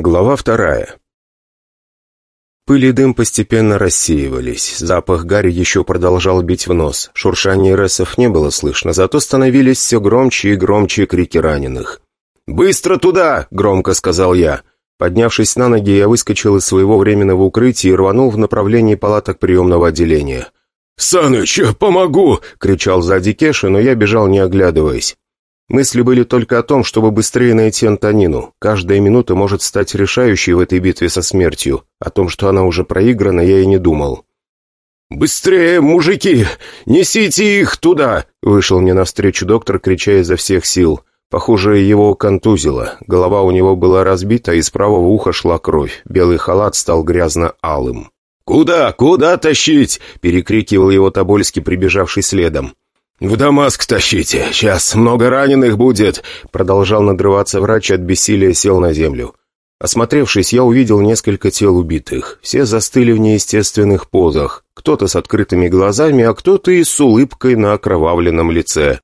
Глава вторая. Пыль и дым постепенно рассеивались. Запах гари еще продолжал бить в нос. Шуршание ресов не было слышно, зато становились все громче и громче крики раненых. «Быстро туда!» — громко сказал я. Поднявшись на ноги, я выскочил из своего временного укрытия и рванул в направлении палаток приемного отделения. «Саныч, помогу!» — кричал сзади Кеша, но я бежал не оглядываясь. Мысли были только о том, чтобы быстрее найти Антонину. Каждая минута может стать решающей в этой битве со смертью. О том, что она уже проиграна, я и не думал. «Быстрее, мужики! Несите их туда!» Вышел мне навстречу доктор, крича изо всех сил. Похоже, его контузило. Голова у него была разбита, из правого уха шла кровь. Белый халат стал грязно-алым. «Куда? Куда тащить?» — перекрикивал его Тобольский, прибежавший следом. «В Дамаск тащите! Сейчас много раненых будет!» Продолжал надрываться врач от бессилия сел на землю. Осмотревшись, я увидел несколько тел убитых. Все застыли в неестественных позах. Кто-то с открытыми глазами, а кто-то и с улыбкой на окровавленном лице.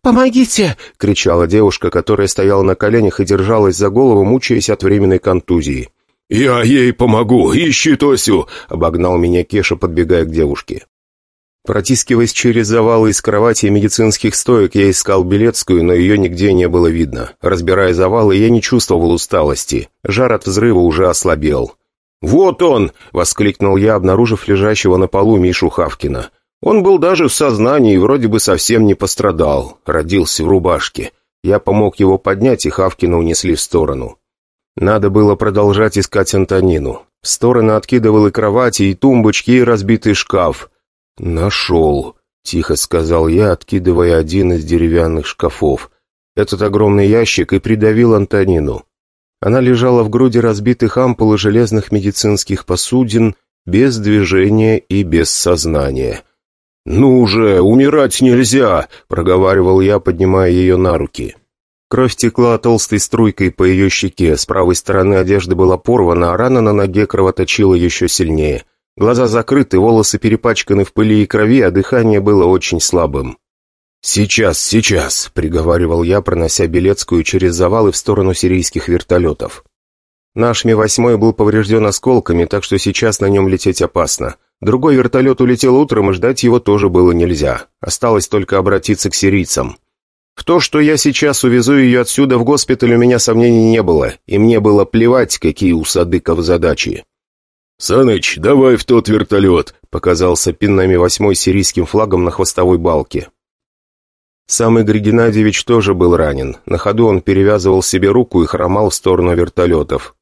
«Помогите!» — кричала девушка, которая стояла на коленях и держалась за голову, мучаясь от временной контузии. «Я ей помогу! Ищи Тосю!» — обогнал меня Кеша, подбегая к девушке. Протискиваясь через завалы из кровати и медицинских стоек, я искал Белецкую, но ее нигде не было видно. Разбирая завалы, я не чувствовал усталости. Жар от взрыва уже ослабел. «Вот он!» — воскликнул я, обнаружив лежащего на полу Мишу Хавкина. Он был даже в сознании и вроде бы совсем не пострадал. Родился в рубашке. Я помог его поднять, и Хавкина унесли в сторону. Надо было продолжать искать Антонину. В стороны откидывал и кровати, и тумбочки, и разбитый шкаф. «Нашел», — тихо сказал я, откидывая один из деревянных шкафов. Этот огромный ящик и придавил Антонину. Она лежала в груди разбитых ампул и железных медицинских посудин, без движения и без сознания. «Ну же, умирать нельзя!» — проговаривал я, поднимая ее на руки. Кровь текла толстой струйкой по ее щеке, с правой стороны одежды была порвана, а рана на ноге кровоточила еще сильнее. Глаза закрыты, волосы перепачканы в пыли и крови, а дыхание было очень слабым. «Сейчас, сейчас», — приговаривал я, пронося Белецкую через завалы в сторону сирийских вертолетов. Наш Ми-8 был поврежден осколками, так что сейчас на нем лететь опасно. Другой вертолет улетел утром, и ждать его тоже было нельзя. Осталось только обратиться к сирийцам. В то, что я сейчас увезу ее отсюда в госпиталь, у меня сомнений не было, и мне было плевать, какие у Садыков задачи. «Саныч, давай в тот вертолет!» — показался пинами восьмой сирийским флагом на хвостовой балке. Сам Игорь Геннадьевич тоже был ранен. На ходу он перевязывал себе руку и хромал в сторону вертолетов.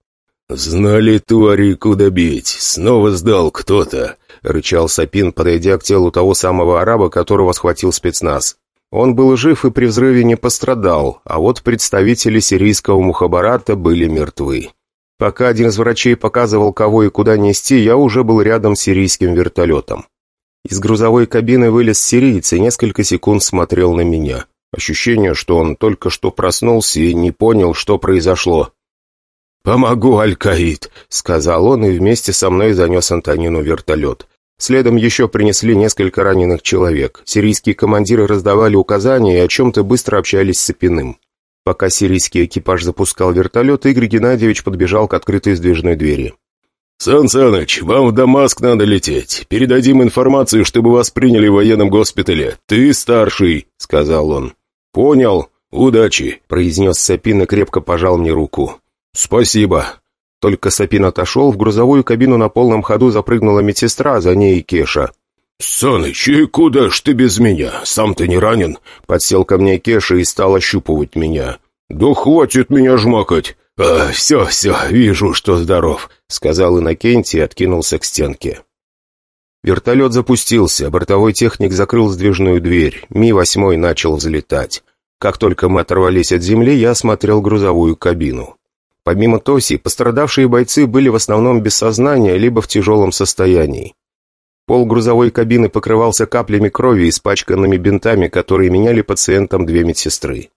«Знали, твари, куда бить! Снова сдал кто-то!» — рычал Сапин, подойдя к телу того самого араба, которого схватил спецназ. Он был жив и при взрыве не пострадал, а вот представители сирийского мухабарата были мертвы. Пока один из врачей показывал, кого и куда нести, я уже был рядом с сирийским вертолетом. Из грузовой кабины вылез сириец и несколько секунд смотрел на меня. Ощущение, что он только что проснулся и не понял, что произошло. «Помогу, Аль-Каид», — сказал он и вместе со мной занес Антонину вертолет. Следом еще принесли несколько раненых человек. Сирийские командиры раздавали указания и о чем-то быстро общались с Сапиным. Пока сирийский экипаж запускал вертолет, Игорь Геннадьевич подбежал к открытой сдвижной двери. «Сан Саныч, вам в Дамаск надо лететь. Передадим информацию, чтобы вас приняли в военном госпитале. Ты старший», — сказал он. «Понял. Удачи», — произнес Сапин и крепко пожал мне руку. «Спасибо». Только Сапин отошел, в грузовую кабину на полном ходу запрыгнула медсестра, за ней Кеша. «Саныч, и куда ж ты без меня? Сам ты не ранен?» Подсел ко мне Кеша и стал ощупывать меня. «Да хватит меня жмакать!» «А, все, все, вижу, что здоров», — сказал Иннокентий и откинулся к стенке. Вертолет запустился, бортовой техник закрыл сдвижную дверь, Ми-8 начал взлетать. Как только мы оторвались от земли, я осмотрел грузовую кабину. Помимо Тоси, пострадавшие бойцы были в основном без сознания, либо в тяжелом состоянии. Пол грузовой кабины покрывался каплями крови, испачканными бинтами, которые меняли пациентам две медсестры.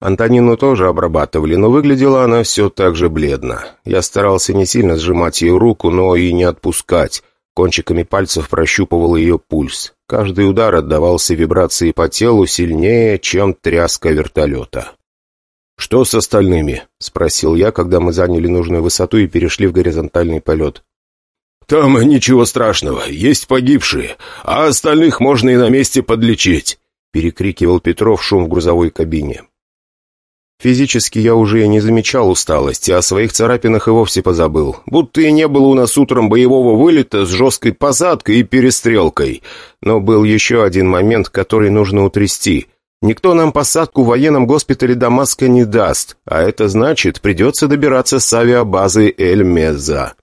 Антонину тоже обрабатывали, но выглядела она все так же бледно. Я старался не сильно сжимать ее руку, но и не отпускать. Кончиками пальцев прощупывал ее пульс. Каждый удар отдавался вибрации по телу сильнее, чем тряска вертолета. «Что с остальными?» — спросил я, когда мы заняли нужную высоту и перешли в горизонтальный полет. «Там ничего страшного, есть погибшие, а остальных можно и на месте подлечить», — перекрикивал Петров шум в грузовой кабине. Физически я уже не замечал усталости, о своих царапинах и вовсе позабыл. Будто и не было у нас утром боевого вылета с жесткой посадкой и перестрелкой. Но был еще один момент, который нужно утрясти. Никто нам посадку в военном госпитале Дамаска не даст, а это значит, придется добираться с авиабазы Эль-Меза.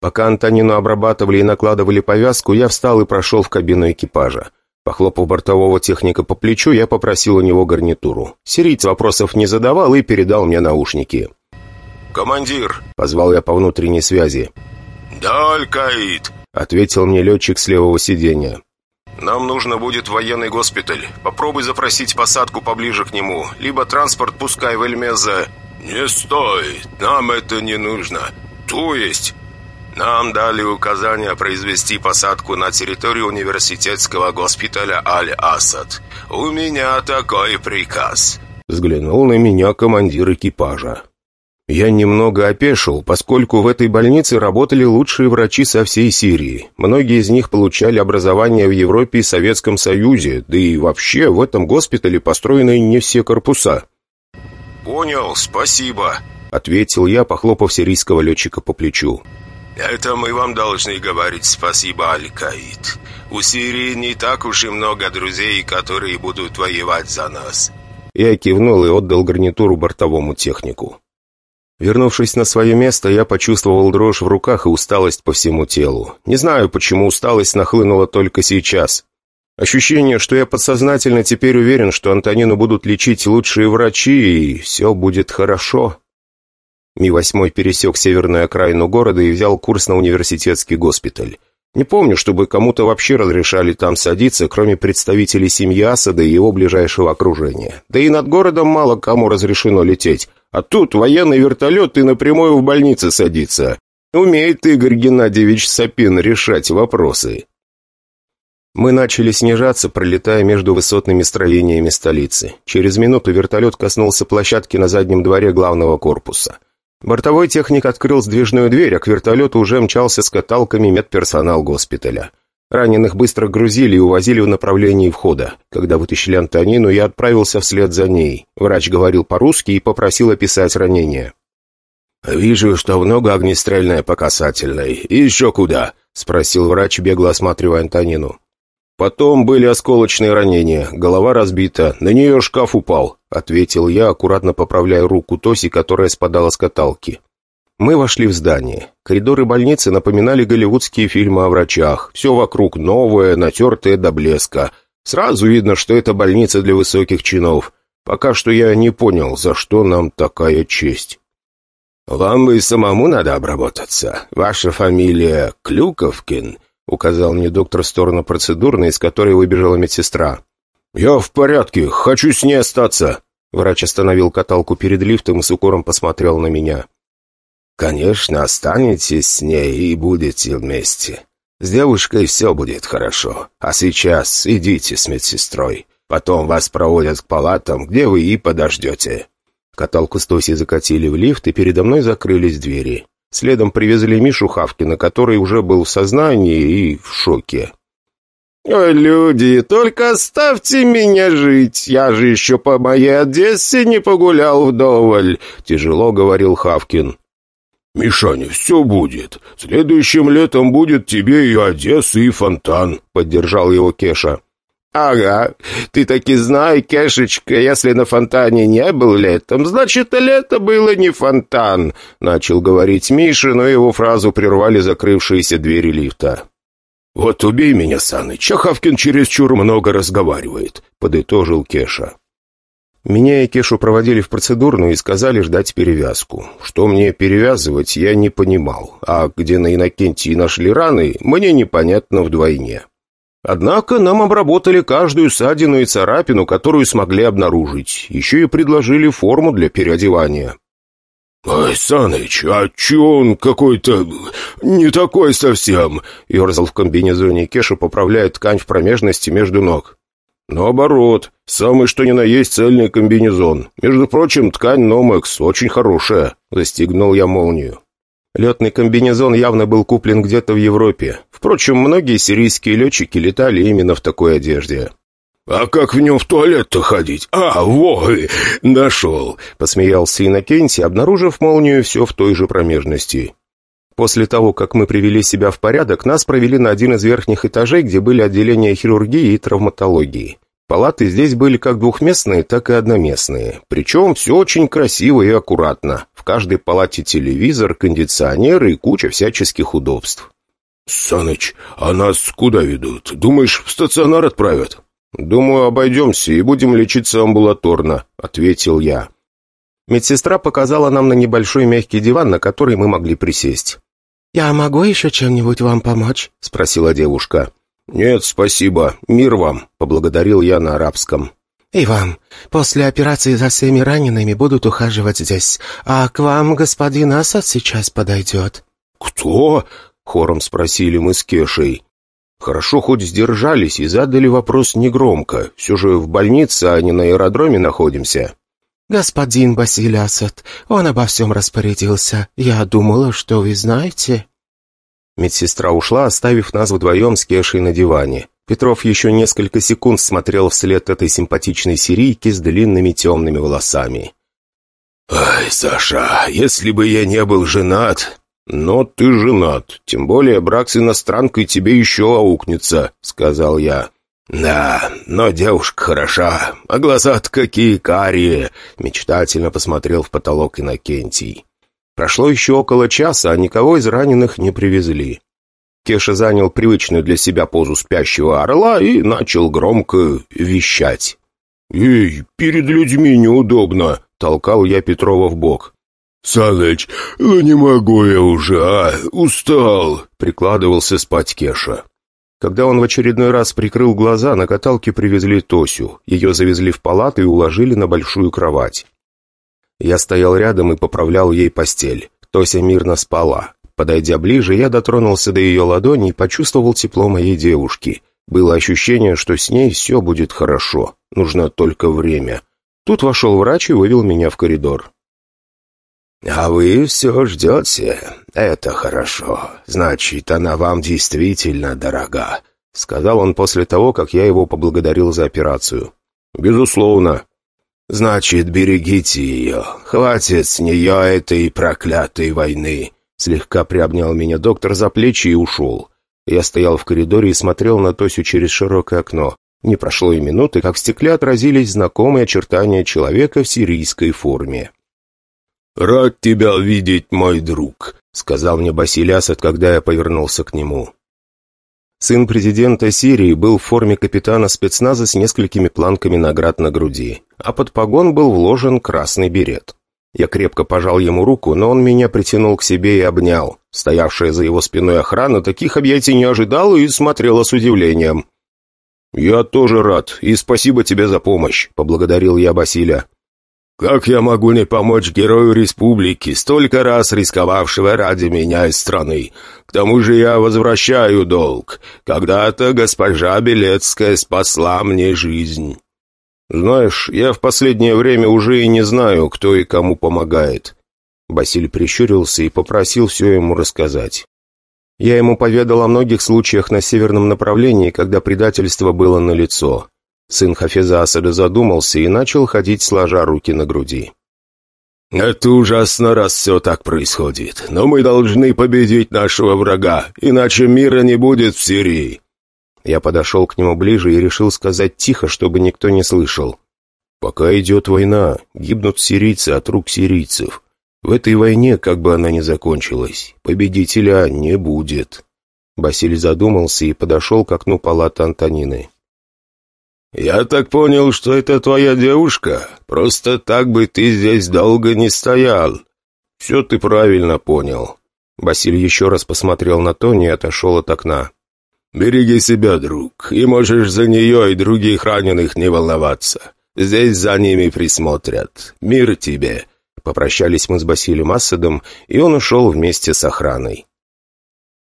Пока Антонину обрабатывали и накладывали повязку, я встал и прошел в кабину экипажа. Похлопав бортового техника по плечу, я попросил у него гарнитуру. Сириец вопросов не задавал и передал мне наушники. «Командир!» — позвал я по внутренней связи. «Да, Аль-Каид!» — ответил мне летчик с левого сиденья. «Нам нужно будет военный госпиталь. Попробуй запросить посадку поближе к нему, либо транспорт пускай в Эльмезе». «Не стоит, нам это не нужно. То есть нам дали указание произвести посадку на территорию университетского госпиталя Аль-Асад. У меня такой приказ». Взглянул на меня командир экипажа. Я немного опешил, поскольку в этой больнице работали лучшие врачи со всей Сирии. Многие из них получали образование в Европе и Советском Союзе, да и вообще в этом госпитале построены не все корпуса. «Понял, спасибо», — ответил я, похлопав сирийского летчика по плечу. «Это мы вам должны говорить спасибо, Аль-Каид. У Сирии не так уж и много друзей, которые будут воевать за нас». Я кивнул и отдал гарнитуру бортовому технику. Вернувшись на свое место, я почувствовал дрожь в руках и усталость по всему телу. Не знаю, почему усталость нахлынула только сейчас. Ощущение, что я подсознательно теперь уверен, что Антонину будут лечить лучшие врачи, и все будет хорошо. Ми-8 пересек северную окраину города и взял курс на университетский госпиталь. Не помню, чтобы кому-то вообще разрешали там садиться, кроме представителей семьи Асада и его ближайшего окружения. Да и над городом мало кому разрешено лететь. А тут военный вертолет и напрямую в больнице садится. Умеет Игорь Геннадьевич Сапин решать вопросы. Мы начали снижаться, пролетая между высотными строениями столицы. Через минуту вертолет коснулся площадки на заднем дворе главного корпуса. Бортовой техник открыл сдвижную дверь, а к вертолету уже мчался с каталками медперсонал госпиталя. Раненых быстро грузили и увозили в направлении входа. Когда вытащили Антонину, я отправился вслед за ней. Врач говорил по-русски и попросил описать ранение. «Вижу, что много огнестрельное по касательной. И еще куда?» — спросил врач, бегло осматривая Антонину. «Потом были осколочные ранения, голова разбита, на нее шкаф упал», — ответил я, аккуратно поправляя руку Тоси, которая спадала с каталки. Мы вошли в здание. Коридоры больницы напоминали голливудские фильмы о врачах. Все вокруг новое, натертое до блеска. Сразу видно, что это больница для высоких чинов. Пока что я не понял, за что нам такая честь. «Вам бы самому надо обработаться. Ваша фамилия Клюковкин», указал мне доктор в сторону процедурной, из которой выбежала медсестра. «Я в порядке, хочу с ней остаться!» Врач остановил каталку перед лифтом и с укором посмотрел на меня. «Конечно, останетесь с ней и будете вместе. С девушкой все будет хорошо. А сейчас идите с медсестрой. Потом вас проводят к палатам, где вы и подождете». Каталку с Тосей закатили в лифт, и передо мной закрылись двери. Следом привезли Мишу Хавкина, который уже был в сознании и в шоке. «Ой, люди, только оставьте меня жить! Я же еще по моей Одессе не погулял вдоволь!» — тяжело говорил Хавкин. «Мишаня, все будет. Следующим летом будет тебе и Одесса, и фонтан», — поддержал его Кеша. «Ага, ты таки знай, Кешечка, если на фонтане не был летом, значит, лето было не фонтан», — начал говорить Миша, но его фразу прервали закрывшиеся двери лифта. «Вот убей меня, Саныч, Чахавкин чересчур много разговаривает», — подытожил Кеша. Меня и Кешу проводили в процедурную и сказали ждать перевязку. Что мне перевязывать, я не понимал, а где на Иннокентии нашли раны, мне непонятно вдвойне. Однако нам обработали каждую ссадину и царапину, которую смогли обнаружить. Еще и предложили форму для переодевания. «Ой, Саныч, а че он какой-то не такой совсем?» Ерзал в комбинезоне Кеша, поправляя ткань в промежности между ног. «Наоборот, самый что ни на есть цельный комбинезон. Между прочим, ткань Номекс очень хорошая», — застегнул я молнию. Летный комбинезон явно был куплен где-то в Европе. Впрочем, многие сирийские летчики летали именно в такой одежде. «А как в нем в туалет-то ходить? А, во, нашел!» — посмеялся Иннокентий, обнаружив молнию все в той же промежности. После того, как мы привели себя в порядок, нас провели на один из верхних этажей, где были отделения хирургии и травматологии. Палаты здесь были как двухместные, так и одноместные. Причем все очень красиво и аккуратно. В каждой палате телевизор, кондиционер и куча всяческих удобств. «Саныч, а нас куда ведут? Думаешь, в стационар отправят?» «Думаю, обойдемся и будем лечиться амбулаторно», — ответил я. Медсестра показала нам на небольшой мягкий диван, на который мы могли присесть. «Я могу еще чем-нибудь вам помочь?» — спросила девушка. «Нет, спасибо. Мир вам», — поблагодарил я на арабском. «И вам. После операции за всеми ранеными будут ухаживать здесь. А к вам господин Асад сейчас подойдет». «Кто?» — хором спросили мы с Кешей. Хорошо хоть сдержались и задали вопрос негромко. Все же в больнице, а не на аэродроме находимся. «Господин Басиль Асад, он обо всем распорядился. Я думала, что вы знаете». Медсестра ушла, оставив нас вдвоем с Кешей на диване. Петров еще несколько секунд смотрел вслед этой симпатичной сирийки с длинными темными волосами. «Ай, Саша, если бы я не был женат...» «Но ты женат, тем более брак с иностранкой тебе еще аукнется», — сказал я. «Да, но девушка хороша, а глаза-то какие карие!» Мечтательно посмотрел в потолок Иннокентий. Прошло еще около часа, а никого из раненых не привезли. Кеша занял привычную для себя позу спящего орла и начал громко вещать. «Эй, перед людьми неудобно!» — толкал я Петрова в бок. «Саныч, ну не могу я уже, а, устал!» — прикладывался спать Кеша. Когда он в очередной раз прикрыл глаза, на каталке привезли Тосю. Ее завезли в палату и уложили на большую кровать. Я стоял рядом и поправлял ей постель. Тося мирно спала. Подойдя ближе, я дотронулся до ее ладони и почувствовал тепло моей девушки. Было ощущение, что с ней все будет хорошо. Нужно только время. Тут вошел врач и вывел меня в коридор. «А вы все ждете? Это хорошо. Значит, она вам действительно дорога», — сказал он после того, как я его поблагодарил за операцию. «Безусловно». «Значит, берегите ее. Хватит с нее этой проклятой войны», — слегка приобнял меня доктор за плечи и ушел. Я стоял в коридоре и смотрел на Тосю через широкое окно. Не прошло и минуты, как в стекле отразились знакомые очертания человека в сирийской форме. «Рад тебя видеть, мой друг», — сказал мне Басилясад, когда я повернулся к нему. Сын президента Сирии был в форме капитана спецназа с несколькими планками наград на груди, а под погон был вложен красный берет. Я крепко пожал ему руку, но он меня притянул к себе и обнял. Стоявшая за его спиной охрана таких объятий не ожидала и смотрела с удивлением. «Я тоже рад, и спасибо тебе за помощь», — поблагодарил я Басиля. «Как я могу не помочь герою республики, столько раз рисковавшего ради меня из страны? К тому же я возвращаю долг. Когда-то госпожа Белецкая спасла мне жизнь». «Знаешь, я в последнее время уже и не знаю, кто и кому помогает». Басиль прищурился и попросил все ему рассказать. Я ему поведал о многих случаях на северном направлении, когда предательство было налицо. Сын Хафиза Асада задумался и начал ходить, сложа руки на груди. «Это ужасно, раз все так происходит. Но мы должны победить нашего врага, иначе мира не будет в Сирии». Я подошел к нему ближе и решил сказать тихо, чтобы никто не слышал. «Пока идет война, гибнут сирийцы от рук сирийцев. В этой войне, как бы она ни закончилась, победителя не будет». Басиль задумался и подошел к окну палаты Антонины. «Я так понял, что это твоя девушка. Просто так бы ты здесь долго не стоял». «Все ты правильно понял». Василий еще раз посмотрел на Тони и отошел от окна. «Береги себя, друг, и можешь за нее и других раненых не волноваться. Здесь за ними присмотрят. Мир тебе». Попрощались мы с Басилием Асадом, и он ушел вместе с охраной.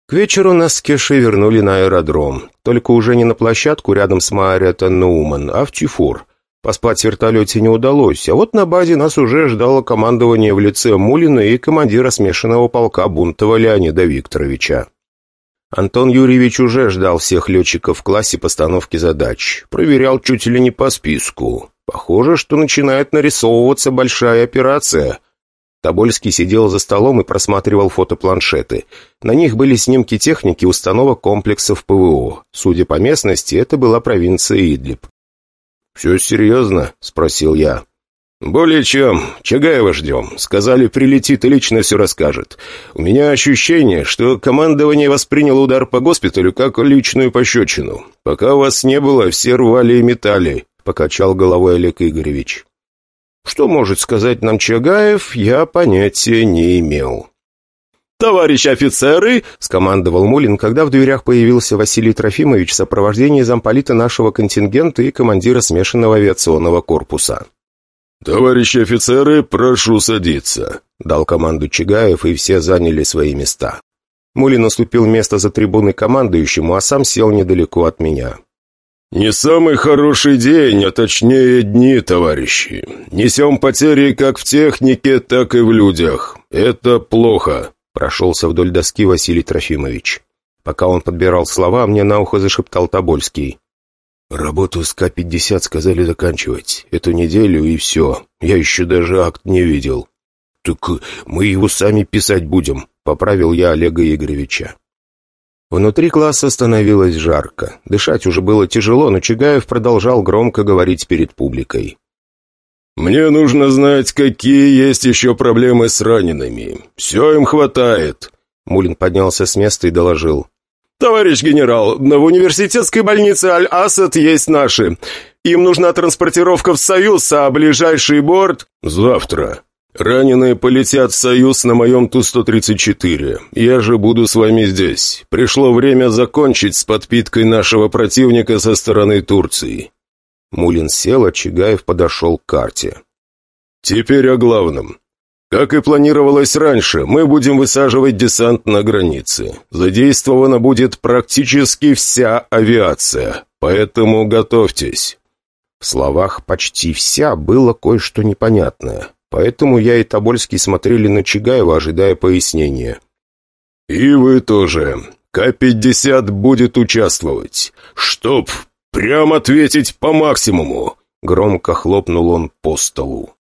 К вечеру нас с Кешей вернули на аэродром. Только уже не на площадку рядом с Мариetta Нуман, а в Чифур. Поспать в вертолете не удалось, а вот на базе нас уже ждало командование в лице Мулина и командира смешанного полка Бунтова Леонида Викторовича. Антон Юрьевич уже ждал всех летчиков в классе постановки задач. Проверял чуть ли не по списку. Похоже, что начинает нарисовываться большая операция. Тобольский сидел за столом и просматривал фотопланшеты. На них были снимки техники установок комплексов ПВО. Судя по местности, это была провинция Идлиб. «Все серьезно?» — спросил я. «Более чем. Чагаева ждем. Сказали, прилетит и лично все расскажет. У меня ощущение, что командование восприняло удар по госпиталю как личную пощечину. Пока вас не было, все рвали и метали», — покачал головой Олег Игоревич. Что может сказать нам Чагаев, я понятия не имел. «Товарищи офицеры!» — скомандовал Мулин, когда в дверях появился Василий Трофимович в сопровождении замполита нашего контингента и командира смешанного авиационного корпуса. «Товарищи офицеры, прошу садиться», — дал команду Чагаев, и все заняли свои места. Мулин уступил место за трибуной командующему, а сам сел недалеко от меня. «Не самый хороший день, а точнее дни, товарищи. Несем потери как в технике, так и в людях. Это плохо», — прошелся вдоль доски Василий Трофимович. Пока он подбирал слова, мне на ухо зашептал Тобольский. «Работу с К-50 сказали заканчивать. Эту неделю и все. Я еще даже акт не видел». «Так мы его сами писать будем», — поправил я Олега Игоревича. Внутри класса становилось жарко. Дышать уже было тяжело, но Чигаев продолжал громко говорить перед публикой. «Мне нужно знать, какие есть еще проблемы с ранеными. Все им хватает». Мулин поднялся с места и доложил. «Товарищ генерал, в университетской больнице Аль-Асад есть наши. Им нужна транспортировка в Союз, а ближайший борт...» «Завтра», «Раненые полетят в Союз на моем Ту-134. Я же буду с вами здесь. Пришло время закончить с подпиткой нашего противника со стороны Турции». Мулин сел, а Чигаев подошел к карте. «Теперь о главном. Как и планировалось раньше, мы будем высаживать десант на границе. Задействована будет практически вся авиация, поэтому готовьтесь». В словах «почти вся» было кое-что непонятное. Поэтому я и Тобольский смотрели на Чигаева, ожидая пояснения. «И вы тоже. К-50 будет участвовать. Чтоб прям ответить по максимуму!» Громко хлопнул он по столу.